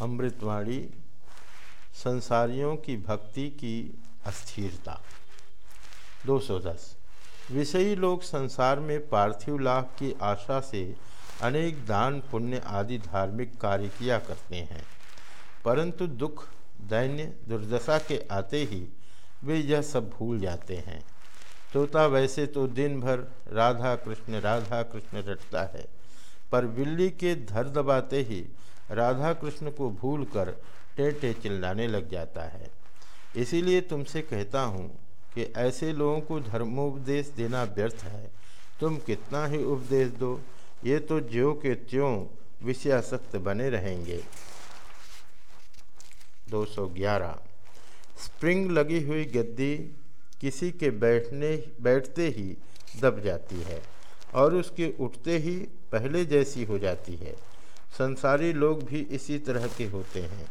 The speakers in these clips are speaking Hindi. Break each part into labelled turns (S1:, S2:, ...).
S1: अमृतवाणी, संसारियों की भक्ति की अस्थिरता। 210 विषयी लोग संसार में पार्थिव लाभ की आशा से अनेक दान, पुण्य आदि धार्मिक कार्य किया करते हैं। परंतु दुख, दैन्य, दुर्दशा के आते ही वे यह सब भूल जाते हैं। तोता वैसे तो दिन भर राधा कृष्ण राधा कृष्ण रटता है। पर बिल्ली के धर दबाते ही राधा कृष्ण को भूल कर टेटे चिल्लाने लग जाता है। इसीलिए तुमसे कहता हूँ कि ऐसे लोगों को धर्मोपदेश देना व्यर्थ है। तुम कितना ही उपदेश दो, ये तो ज्यो के त्यों विषयासक्त बने रहेंगे। 211 स्प्रिंग लगी हुई गद्दी किसी के बैठने, बैठते ही दब जाती है। और उसके उठते ही पहले जैसी हो जाती है। संसारी लोग भी इसी तरह के होते हैं।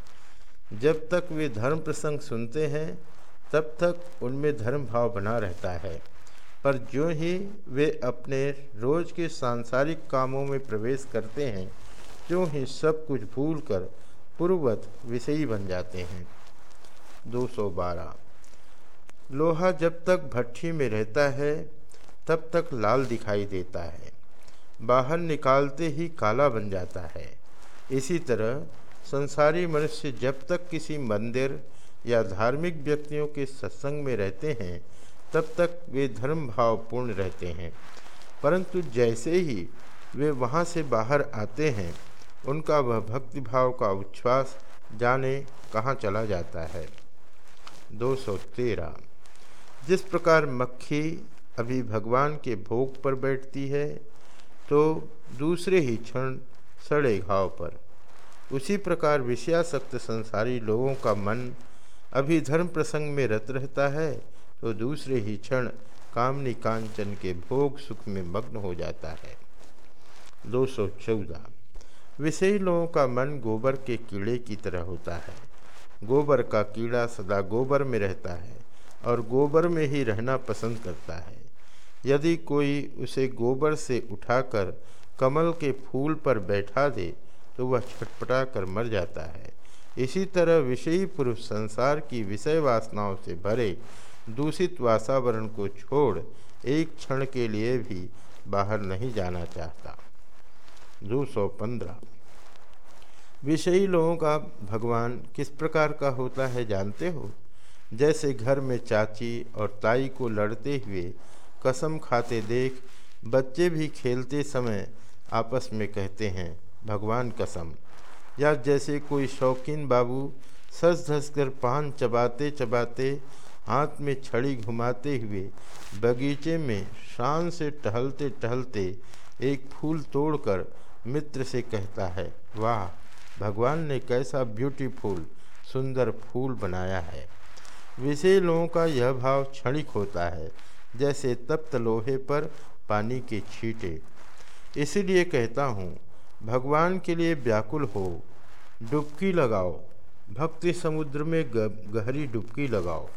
S1: जब तक वे धर्म प्रसंग सुनते हैं, तब तक उनमें धर्म भाव बना रहता है। पर जो ही वे अपने रोज के सांसारिक कामों में प्रवेश करते हैं, त्यों ही सब कुछ भूल कर पूर्ववत विषयी बन जाते हैं। 212 लोहा जब तक भट्ठी में रहता है तब तक लाल दिखाई देता है। बाहर निकालते ही काला बन जाता है। इसी तरह संसारी मनुष्य जब तक किसी मंदिर या धार्मिक व्यक्तियों के सत्संग में रहते हैं, तब तक वे धर्म भाव पूर्ण रहते हैं। परंतु जैसे ही वे वहाँ से बाहर आते हैं, उनका वह भक्ति भाव का उच्छ्वास जाने कहाँ चला जाता है। 213 जिस प्रकार मक्खी अभी भगवान के भोग पर बैठती है तो दूसरे ही क्षण सड़े घाव पर। उसी प्रकार विषयासक्त संसारी लोगों का मन अभी धर्म प्रसंग में रत रहता है तो दूसरे ही क्षण कामनी कांचन के भोग सुख में मग्न हो जाता है। दो सौ चौदह। विषयी लोगों का मन गोबर के कीड़े की तरह होता है। गोबर का कीड़ा सदा गोबर में रहता है और गोबर में ही रहना पसंद करता है। यदि कोई उसे गोबर से उठाकर कमल के फूल पर बैठा दे तो वह छटपटा कर मर जाता है। इसी तरह विषयी पुरुष संसार की विषय वासनाओं से भरे, दूषित वातावरण को छोड़ एक क्षण के लिए भी बाहर नहीं जाना चाहता। दो सौ पंद्रह। विषयी लोगों का भगवान किस प्रकार का होता है जानते हो? जैसे घर में चाची और ताई को लड़ते हुए कसम खाते देख, बच्चे भी खेलते समय आपस में कहते हैं, भगवान कसम। या जैसे कोई शौकीन बाबू सस धस कर पान चबाते चबाते हाथ में छड़ी घुमाते हुए बगीचे में शान से टहलते टहलते एक फूल तोड़कर मित्र से कहता है, वाह, भगवान ने कैसा ब्यूटीफुल, सुंदर फूल बनाया है। विषय लोगों का यह भाव क्षणिक होता है। जैसे तप्त लोहे पर पानी के छींटे। इसीलिए कहता हूँ, भगवान के लिए व्याकुल हो, डुबकी लगाओ। भक्ति समुद्र में गहरी डुबकी लगाओ।